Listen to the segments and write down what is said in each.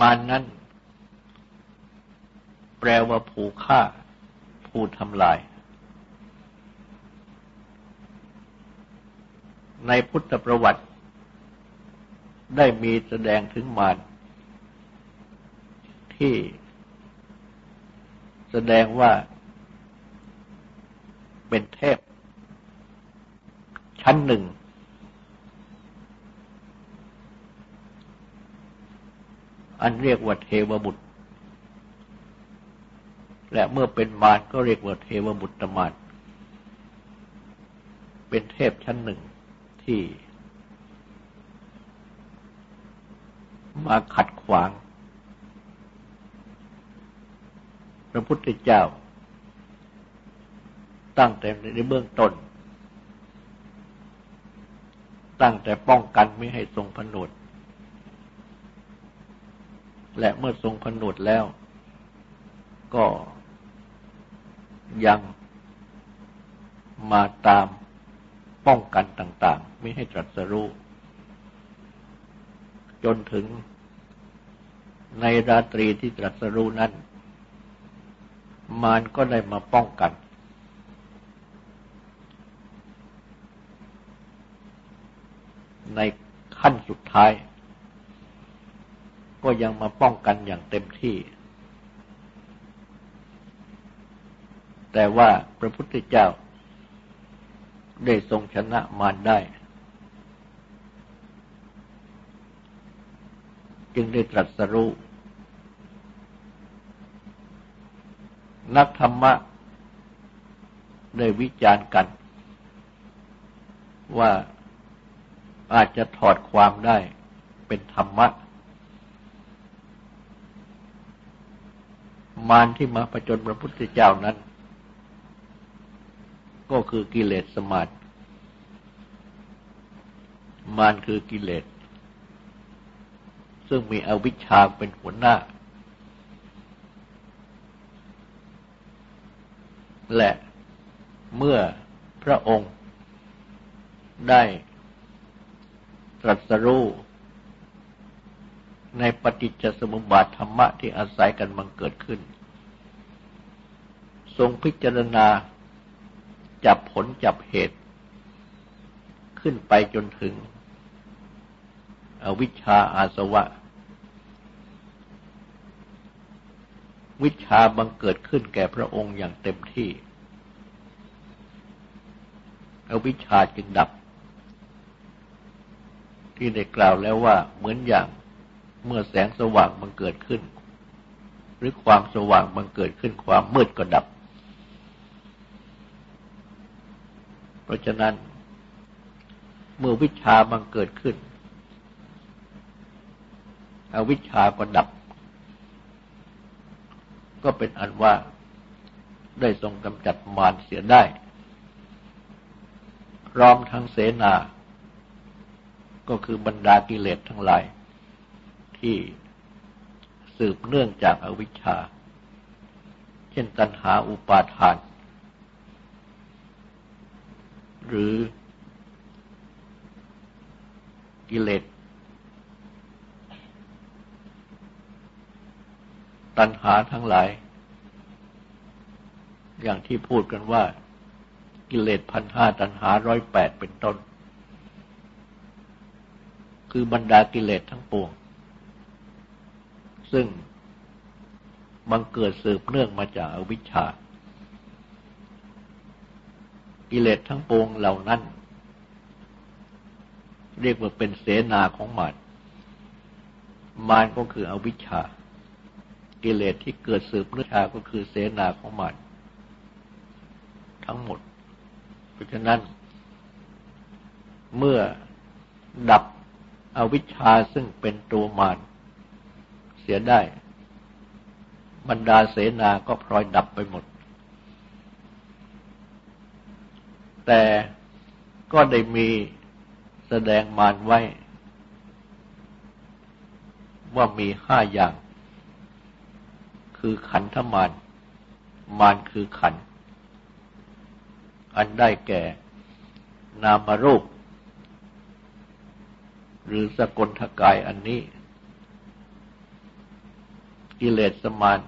มานนั้น แปลว่าผู้ฆ่า ผู้ทำลาย ในพุทธประวัติ ได้มีแสดงถึงมารที่ แสดงว่าเป็นเทพ ชั้นหนึ่ง อันเรียกว่าเทวบุตร และเมื่อเป็นมารก็เรียกว่าเทวบุตรมารเป็นเทพชั้นหนึ่งที่ มาขัดขวาง พระพุทธเจ้า ตั้งแต่ในเบื้องต้น ตั้งแต่ป้องกันไม่ให้ทรงผนวด และเมื่อทรงผนวดแล้ว ก็ยังมาตามป้องกันต่างๆ ไม่ให้ตรัสรู้ จนถึงในราตรีที่ตรัสรู้นั้น มารก็ได้มาป้องกัน ในขั้นสุดท้าย ก็ยังมาป้องกันอย่างเต็มที่ แต่ว่าพระพุทธเจ้าได้ทรงชนะมารได้ จึงได้ตรัสรู้นักธรรมะได้วิจารณ์กัน ว่าอาจจะถอดความได้เป็นธรรมะ มารที่มาประจนพระพุทธเจ้านั้น ก็คือกิเลสสมาธิมารคือกิเลส ซึ่งมีอวิชชาเป็นหัวหน้า และเมื่อพระองค์ได้ตรัสรู้ในปฏิจจสมุปบาทธรรมะที่อาศัยกันมันเกิดขึ้น ทรงพิจารณา จับผลจับเหตุ ขึ้นไปจนถึง อวิชชาอาสวะ วิชาบังเกิดขึ้นแก่พระองค์อย่างเต็มที่ อวิชชาจึงดับ ที่ได้กล่าวแล้วว่าเหมือนอย่างเมื่อแสงสว่างมันเกิดขึ้น หรือความสว่างมันเกิดขึ้นความมืดก็ดับ เพราะฉะนั้น เมื่อวิชามันเกิดขึ้นอวิชาก็ดับ ก็เป็นอันว่าได้ทรงกำจัดมารเสียได้พร้อมทั้งเสนา ก็คือบรรดากิเลสทั้งหลาย ที่สืบเนื่องจากอาวิชชา เช่นตัณหาอุปาทาน หรือกิเลสตัณหาทั้งหลาย อย่างที่พูดกันว่า กิเลสพันห้าตัณหาร้อยแปดเป็นต้น คือบรรดากิเลสทั้งปวง ซึ่งบังเกิดสืบเนื่องมาจากอวิชชา กิเลสทั้งปวงเหล่านั้น เรียกว่าเป็นเสนาของมารมารก็คืออวิชชา กิเลสที่เกิดสืบเนื่องาก็คือเสนาของมารทั้งหมด เพราะฉะนั้น เมื่อดับอวิชชาซึ่งเป็นตัวมารเสียได้ บรรดาเสนาก็พลอยดับไปหมด แต่ก็ได้มีแสดงมารไว้ ว่ามีห้าอย่าง คือขันธมารมารคือขัน อันได้แก่ นามรูป หรือสกลทกายอันนี้ กิเลสสมาน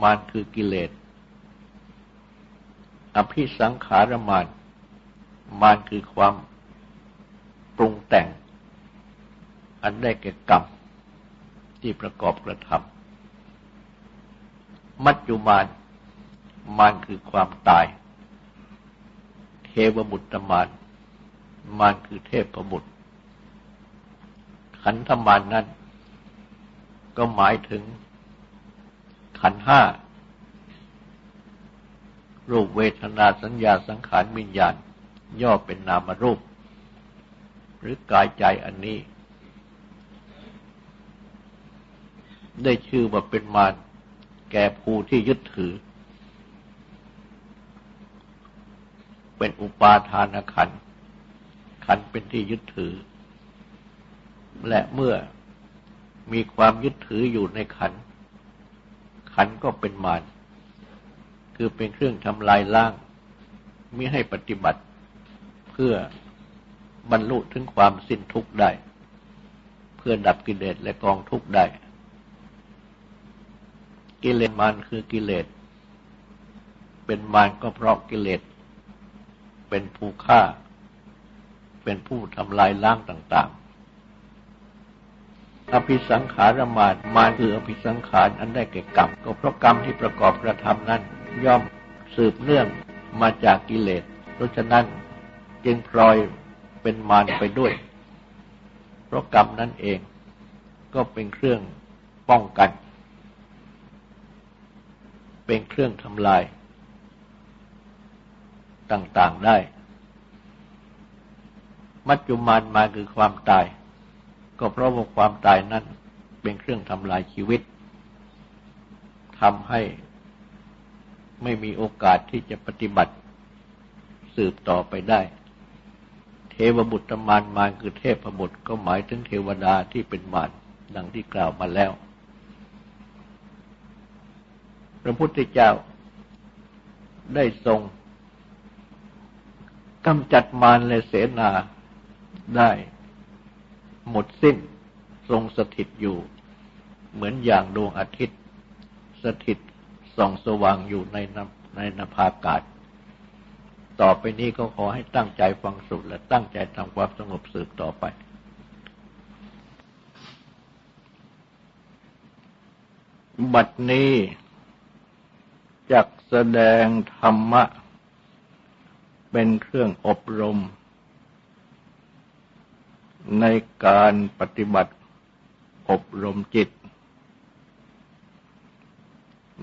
มานคือกิเลส อภิสังขารมานมานคือความปรุงแต่ง อันได้แก่กรรมที่ประกอบกระทำมัจจุมานมานคือความตาย เทวบุตรมานมานคือเทพประบุตร ขันธมานนั้น ก็หมายถึงขันห้า รูปเวทนาสัญญาสังขารวิญญาณ ย่อเป็นนามรูป หรือกายใจอันนี้ ได้ชื่อว่าเป็นมารแก่ผู้ที่ยึดถือ เป็นอุปาทานขันขันเป็นที่ยึดถือ และเมื่อมีความยึดถืออยู่ในขันขันก็เป็นมาร คือเป็นเครื่องทำลายล้างมิให้ปฏิบัติเพื่อบรรลุถึงความสิ้นทุกข์ได้ เพื่อดับกิเลสและกองทุกข์ได้ กิเลสมารคือกิเลส เป็นมารก็เพราะกิเลส เป็นผู้ฆ่า เป็นผู้ทำลายล้างต่าง ๆ อภิสังขารมานมานคืออภิสังขารอันได้แก่กรรม ก็เพราะกรรมที่ประกอบกระทำนั้น ย่อมสืบเนื่องมาจากกิเลสเพราะฉะนั้นจึงพลอยเป็นมารไปด้วย เพราะกรรมนั่นเองก็เป็นเครื่องป้องกัน เป็นเครื่องทำลาย ต่างๆได้ มัจจุมานมาคือความตาย ก็เพราะว่าความตายนั้นเป็นเครื่องทำลายชีวิตทำให้ ไม่มีโอกาสที่จะปฏิบัติสืบต่อไปได้ เทวบุตรมารมารคือเทพบุตรก็หมายถึงเทวดาที่เป็นมารดังที่กล่าวมาแล้ว พระพุทธเจ้าได้ทรงกำจัดมารและเสนาได้หมดสิ้นทรงสถิตอยู่ เหมือนอย่างดวงอาทิตย์ สถิต ส่องสว่างอยู่ในนในนภาอากาศ ต่อไปนี้ก็ขอให้ตั้งใจฟังสุดและตั้งใจทำความสงบสืบต่อไปบัดนี้จักแสดงธรรมะ เป็นเครื่องอบรม ในการปฏิบัติอบรมจิต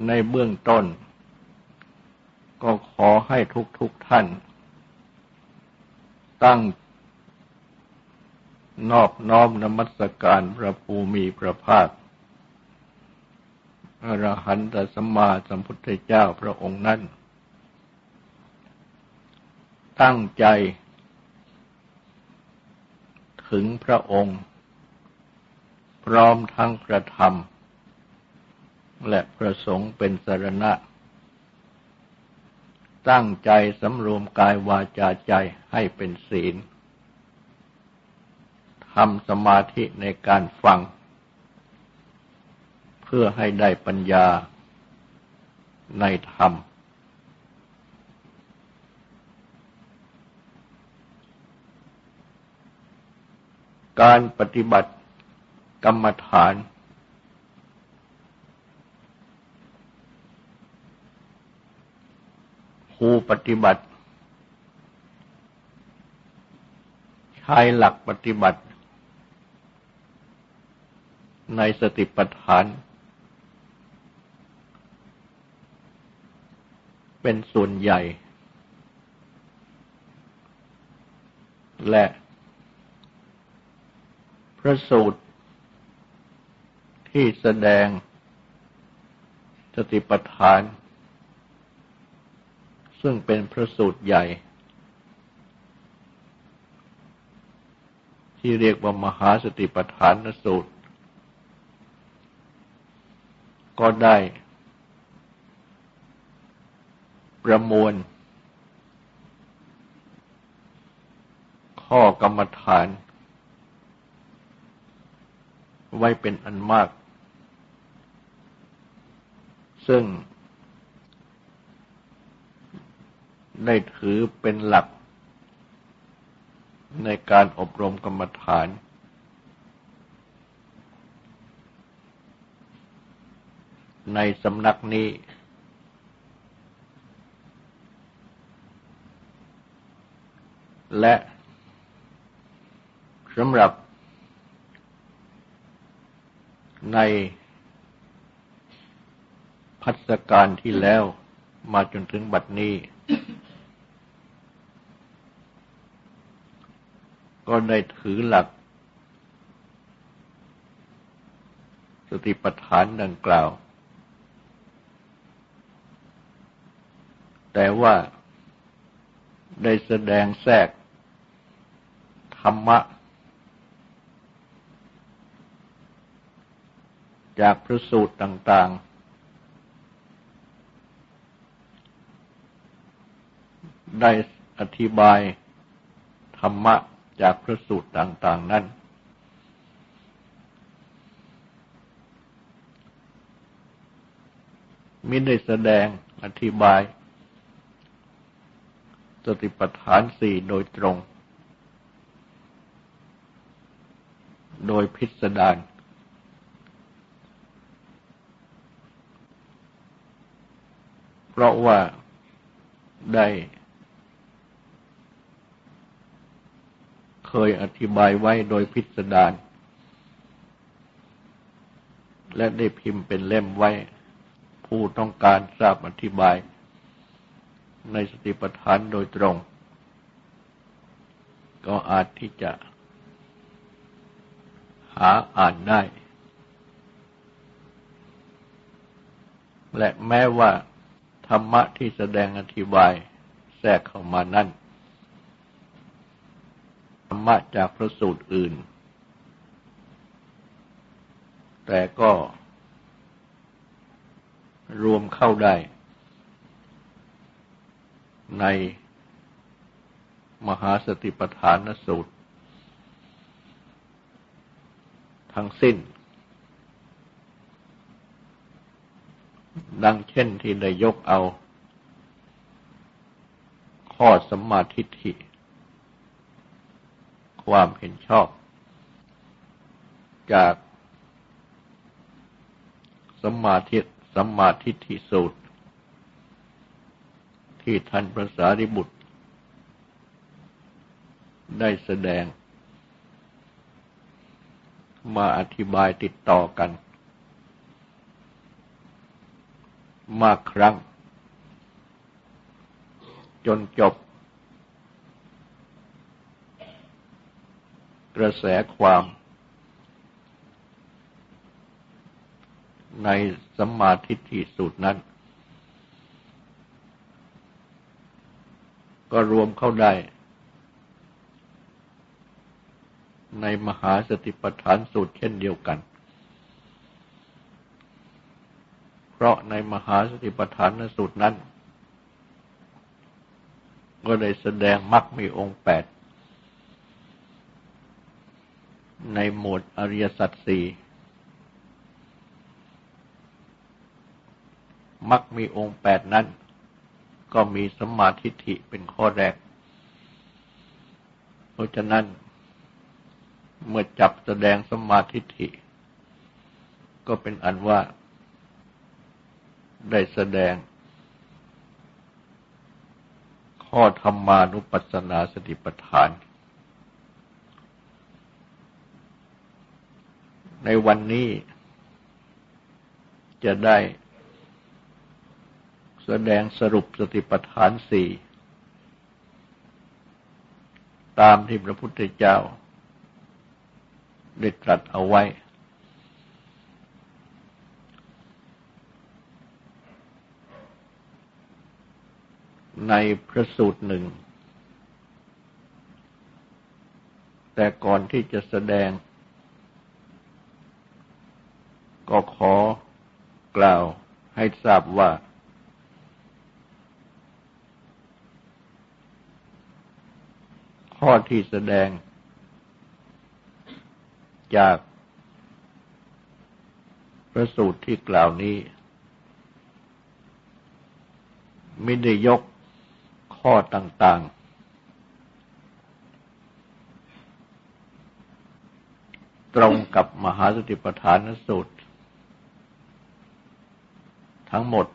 ในเบื้องต้น ก็ขอให้ทุกทุกท่าน ตั้ง นอบน้อมนมัสการพระภูมิพระภาคอรหันตสัมมาสัมพุทธเจ้าพระองค์นั้น ตั้งใจ ถึงพระองค์ พร้อมทั้งกระทำ และประสงค์เป็นสรณะ ตั้งใจสำรวมกายวาจาใจให้เป็นศีลทำสมาธิในการฟัง เพื่อให้ได้ปัญญาในธรรม การปฏิบัติกรรมฐาน ผู้ปฏิบัติ ใช้หลักปฏิบัติ ในสติปัฏฐาน เป็นส่วนใหญ่ และพระสูตร ที่แสดงสติปัฏฐาน ซึ่งเป็นพระสูตรใหญ่ ที่เรียกว่ามหาสติปัฏฐานสูตร ก็ได้ ประมวล ข้อกรรมฐาน ไว้เป็นอันมาก ซึ่ง ได้ถือเป็นหลัก ในการอบรมกรรมฐาน ในสำนักนี้ และสำหรับในพัฒการที่แล้วมาจนถึงบัดนี้ ก็ได้ถือหลัก สติปัฏฐานดังกล่าว แต่ว่าได้แสดงแทรก ธรรมะ จากพระสูตรต่าง ๆ ได้อธิบายธรรมะ จากพระสูตรต่างๆนั้น มิได้แสดงอธิบายสติปัฏฐานสี่โดยตรง โดยพิสดารเพราะว่าได้ เคยอธิบายไว้โดยพิสดารและได้พิมพ์เป็นเล่มไว้ ผู้ต้องการทราบอธิบาย ในสติปัฏฐานโดยตรง ก็อาจที่จะหาอ่านได้ และแม้ว่าธรรมะที่แสดงอธิบายแทรกเข้ามานั่น ธรรมะจากพระสูตรอื่น แต่ก็รวมเข้าได้ ในมหาสติปัฏฐานสูตร ทั้งสิ้น ดังเช่นที่ได้ยกเอา ข้อสมมาธิฏฐิ ความเห็นชอบ จากสมาธิสมาธิฐิสูตร ที่ท่านพระสารีบุตร ได้แสดง มาอธิบายติดต่อกัน มากครั้ง จนจบ กระแสความ ในสัมมาทิฏฐิสูตรนั้น ก็รวมเข้าได้ ในมหาสติปัฏฐานสูตรเช่นเดียวกัน เพราะในมหาสติปัฏฐานสูตรนั้น ก็ได้แสดงมรรคมีองค์แปด ในหมวดอริยสัจสี่มรรคมีองค์แปดนั้น ก็มีสมาธิฐิเป็นข้อแรก เพราะฉะนั้น เมื่อจับแสดงสมาธิฐิก็เป็นอันว่า ได้แสดง ข้อธรรมานุปัสสนาสติปัฏฐาน ในวันนี้จะได้แสดงสรุปสติปัฏฐานสี่ตามที่พระพุทธเจ้า ได้ตรัสเอาไว้ ในพระสูตรหนึ่ง แต่ก่อนที่จะแสดง ก็ขอกล่าวให้ทราบว่า ข้อที่แสดง จากพระสูตรที่กล่าวนี้ไม่ได้ยกข้อต่างๆ ตรงกับมหาสติปัฏฐานสูตร ทั้งหมด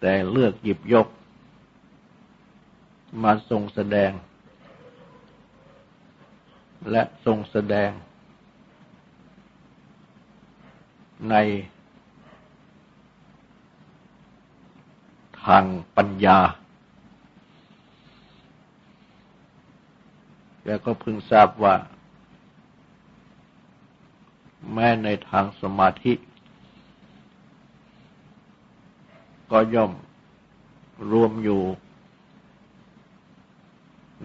แต่เลือกหยิบยก มาทรงแสดง และทรงแสดง ในทางปัญญา แล้วก็พึงทราบว่า แม้ในทางสมาธิ ก็ย่อมรวมอยู่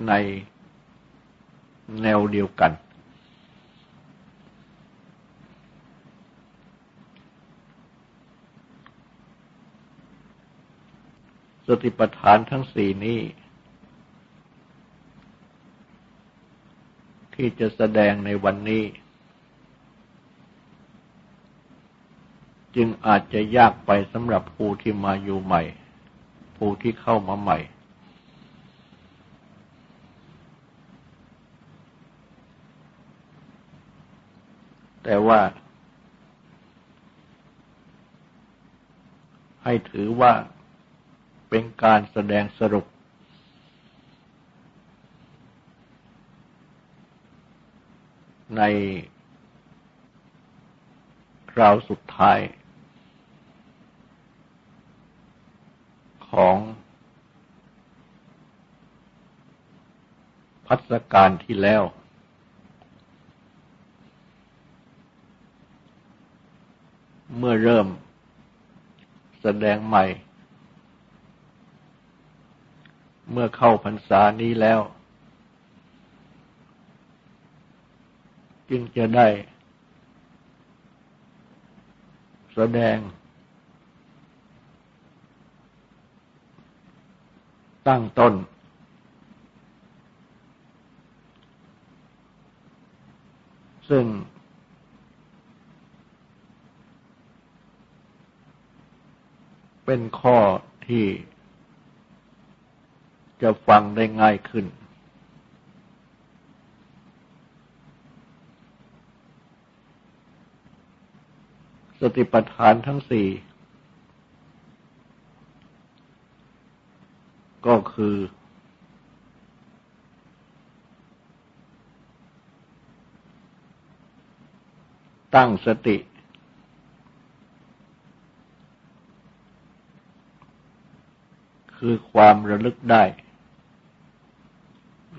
ในแนวเดียวกัน สติปัฏฐานทั้งสี่นี้ ที่จะแสดงในวันนี้ จึงอาจจะยากไปสำหรับผู้ที่มาอยู่ใหม่ ผู้ที่เข้ามาใหม่ แต่ว่า ให้ถือว่าเป็นการแสดงสรุป ในคราวสุดท้าย ของพัฒการที่แล้ว เมื่อเริ่มแสดงใหม่ เมื่อเข้าพรรษานี้แล้ว จึงจะได้แสดง ตั้งต้น ซึ่ง เป็นข้อที่จะฟังได้ง่ายขึ้น สติปัฏฐานทั้งสี่ ก็คือ ตั้งสติ คือความระลึกได้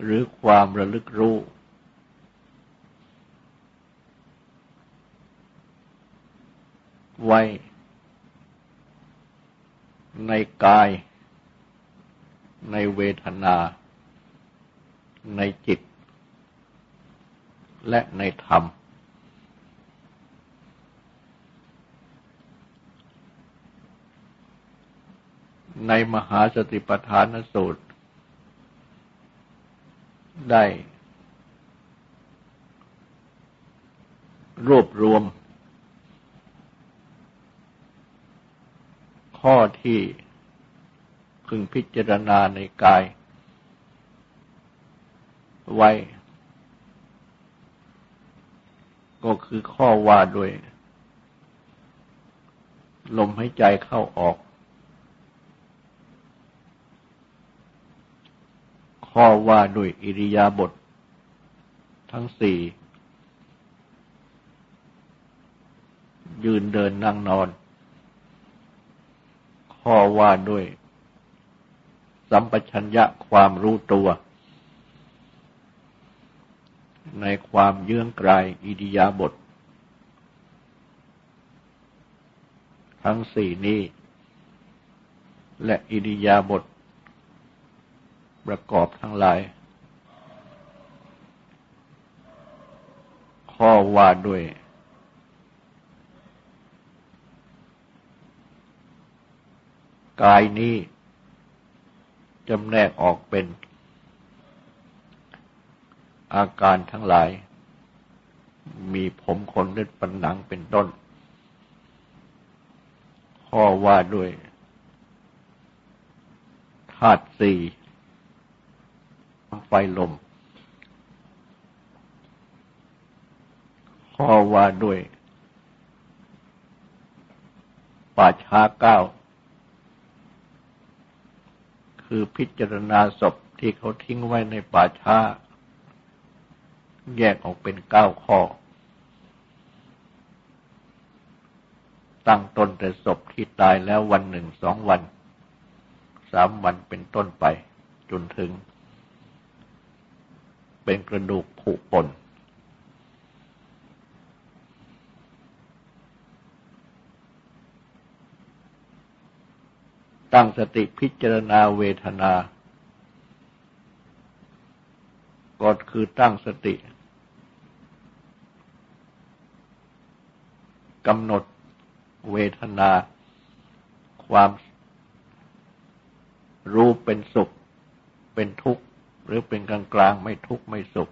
หรือความระลึกรู้ไว้ ในกาย ในเวทนา ในจิต และในธรรม ในมหาสติปัฏฐานสูตร ได้รวบรวม ข้อที่ พึงพิจารณาในกาย ไว้ ก็คือข้อว่าด้วย ลมหายใจเข้าออก ข้อว่าด้วยอิริยาบถททั้งสี่ ยืนเดินนั่งนอน ข้อว่าด้วย สัมปชัญญะความรู้ตัว ในความเยื่องกลายอิริยาบถททั้งสี่นี้ และอิริยาบถประกอบทั้งหลาย ข้อว่าด้วยกายนี้ จำแนกออกเป็น อาการทั้งหลาย มีผมขนเล็บปันหนังเป็นต้นขข้อว่าด้วยธาตุสี่ไฟลม ข้อว่าด้วยป่าช้าเก้า คือพิจารณาศพที่เขาทิ้งไว้ในป่าช้า แยกออกเป็นเก้าข้อ ตั้งต้นแต่ศพที่ตายแล้ววันหนึ่งสองวัน สามวันเป็นต้นไปจนถึง เป็นกระดูกผุป่น ตั้งสติพิจารณาเวทนา ก็คือตั้งสติกำหนดเวทนา ความรู้เป็นสุข เป็นทุกข์ หรือเป็นกลางกลางไม่ทุกข์ ไม่สุข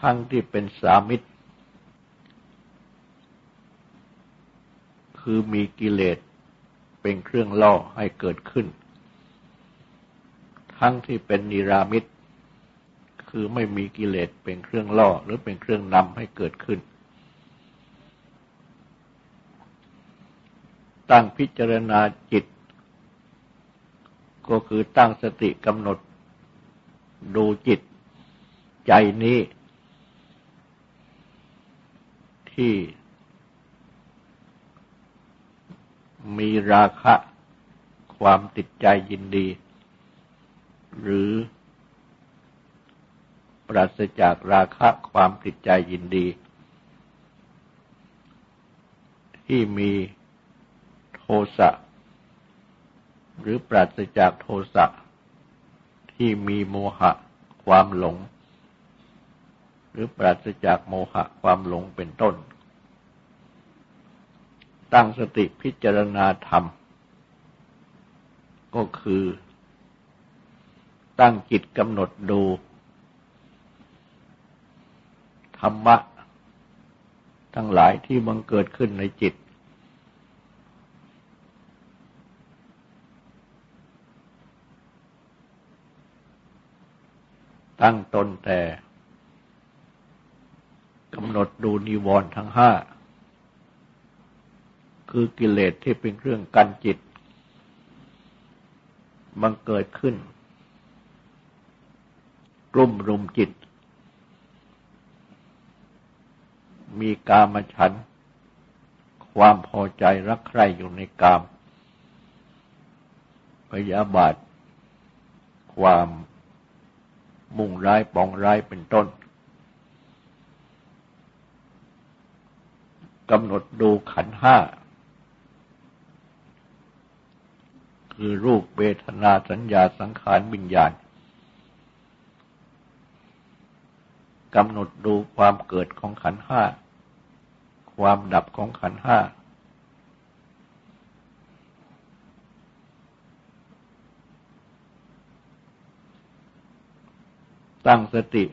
ทั้งที่เป็นสามิตร คือมีกิเลสเป็นเครื่องล่อให้เกิดขึ้น ทั้งที่เป็นนิรามิตคือไม่มีกิเลสเป็นเครื่องล่อหรือเป็นเครื่องนำให้เกิดขึ้น ตั้งพิจารณาจิต ก็คือตั้งสติกำหนด ดูจิตใจนี้ ที่ มีราคะความติดใจยินดี หรือปราศจากราคะความติดใจยินดี ที่มีโทสะหรือปราศจากโทสะที่มีโมหะความหลง หรือปราศจากโมหะความหลงเป็นต้น ตั้งสติพิจารณาธรรม ก็คือ ตั้งจิตกำหนดดู ธรรมะ ทั้งหลายที่บังเกิดขึ้นในจิต ตั้งตนแต่กำหนดดูนิวรณ์ทั้งห้า คือกิเลสที่เป็นเครื่องกันจิต มันเกิดขึ้น กลุ่มรุมจิต มีกามฉัน ความพอใจรักใคร่อยู่ในกาม พยาบาท ความมุ่งร้ายปองร้ายเป็นต้นกำหนดดูขันห้า คือรูปเวทนาสัญญาสังขารวิญญาณกำหนดดูความเกิดของขันห้า ความดับของขันห้า ตั้งสติ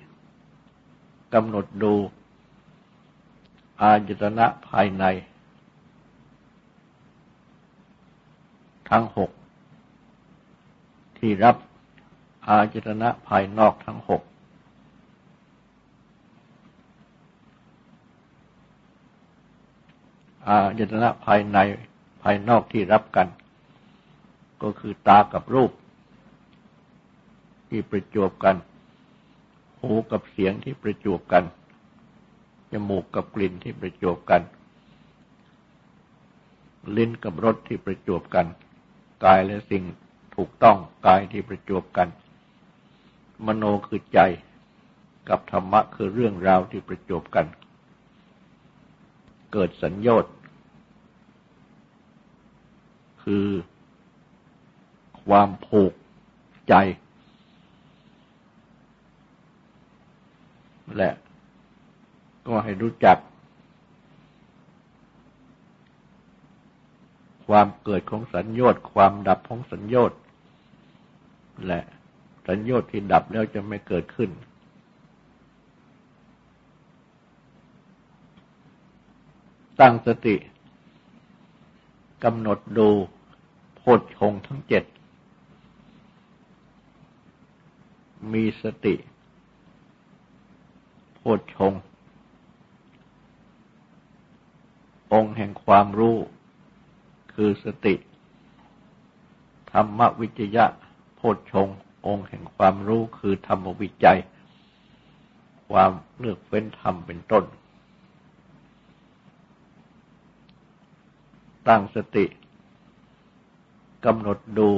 กำหนดดู อาจตนะภายใน ทั้งหก ที่รับอาจตนะภายนอกทั้งหก อาจตนะภายในภายนอกที่รับกัน ก็คือตากับรูป ที่ประจวบกัน หูกับเสียงที่ประจวบกัน จมูกกับกลิ่นที่ประจวบกัน ลิ้นกับรสที่ประจวบกัน กายและสิ่ง ถูกต้องกายที่ประจวบกัน มโนคือใจกับธรรมะคือเรื่องราวที่ประจบกัน เกิดสัญญต์คือความผูกใจ และก็ให้รู้จัก ความเกิดของสัญญต์ความดับของสัญญต์ และสัญญาที่ดับแล้วจะไม่เกิดขึ้น ตั้งสติกำหนดดูโพชฌงทั้งเจ็ด มีสติโพชฌงองค์แห่งความรู้คือสติ ธรรมวิจยะ โพชงองค์แห่งความรู้คือธรรมวิจัย ความเลือกเฟ้นธรรมเป็นต้น ตั้งสติกำหนดดู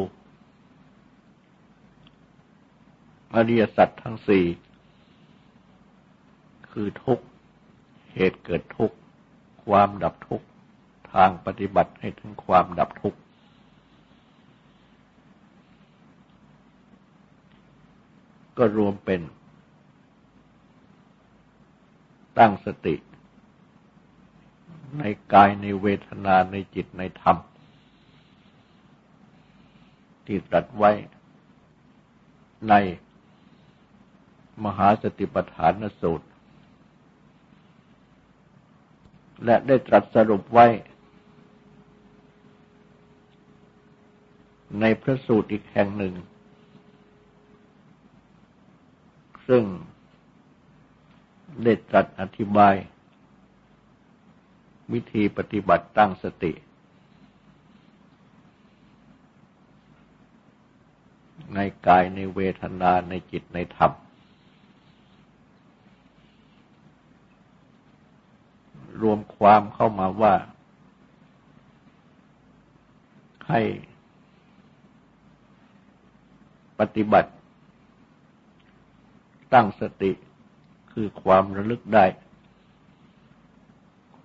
อริยสัจทั้งสี่ คือทุกเหตุเกิดทุกความดับทุกทางปฏิบัติให้ถึงความดับทุกข์ ก็รวมเป็น ตั้งสติ ในกายในเวทนาในจิตในธรรม ที่ตรัสไว้ในมหาสติปัฏฐานสูตร และได้ตรัสสรุปไว้ ในพระสูตรอีกแห่งหนึ่ง ซึ่งได้ตรัสอธิบาย วิธีปฏิบัติตั้งสติ ในกายในเวทนาในจิตในธรรม รวมความเข้ามาว่า ให้ปฏิบัติ ตั้งสติคือความระลึกได้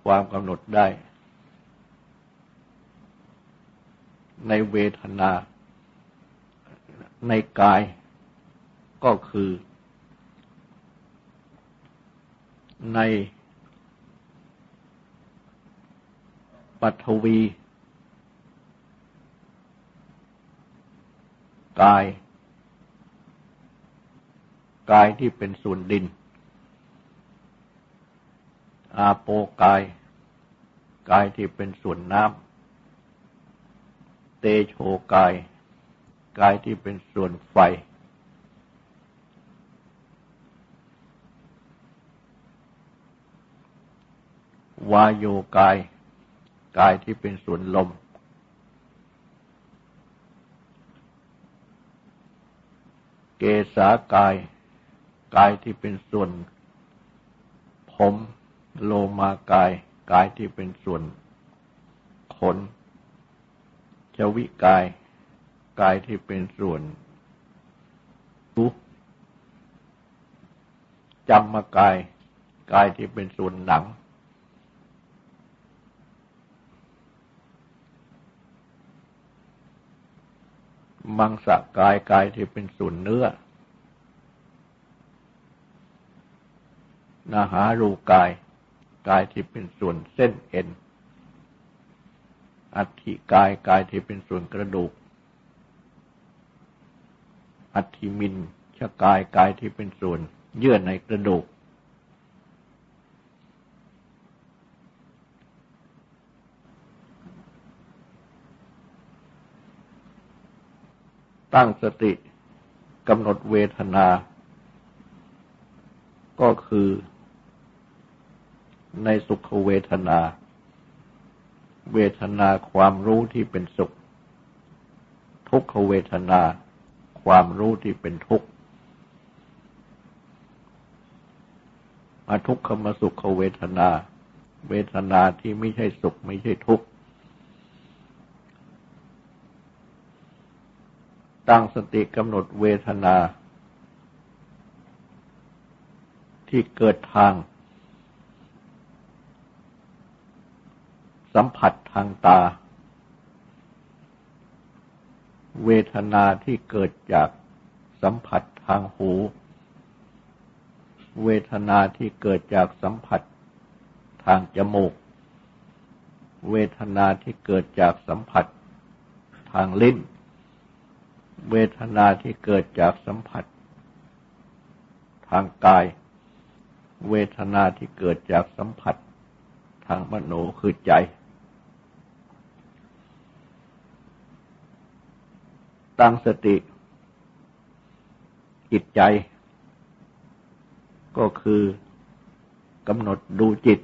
ความกำหนดได้ ในเวทนา ในกายก็คือ ในปัทวี กาย กายที่เป็นส่วนดิน อาโปกาย กายที่เป็นส่วนน้ำ เตโชกาย กายที่เป็นส่วนไฟ วายโยกาย กายที่เป็นส่วนลมเกษากาย กายที่เป็นส่วน ผมโลมากาย กายที่เป็นส่วน ขนชวิกาย กายที่เป็นส่วนรูจำมากาย กายที่เป็นส่วนหนัง มังสะกายกายที่เป็นส่วนเนื้อ นาหารูกาย กายที่เป็นส่วนเส้นเอ็น อัฐิกายกายที่เป็นส่วนกระดูก อัฐิมินชกายกายที่เป็นส่วนเยื่อในกระดูก ตั้งสติกำหนดเวทนา ก็คือ ในสุขเวทนา เวทนาความรู้ที่เป็นสุข ทุกขเวทนา ความรู้ที่เป็นทุกข์อทุกขมสุขเวทนา เวทนาที่ไม่ใช่สุขไม่ใช่ทุกข์ตั้งสติกำหนดเวทนา ที่เกิดทาง สัมผัสทางตา เวทนาที่เกิดจากสัมผัสทางหู เวทนาที่เกิดจากสัมผัสทางจมูก เวทนาที่เกิดจากสัมผัสทางลิ้น เวทนาที่เกิดจากสัมผัส ทางกาย เวทนาที่เกิดจากสัมผัสทางมโนคือใจ ตั้งสติ จิตใจ ก็คือกำหนดดูจิต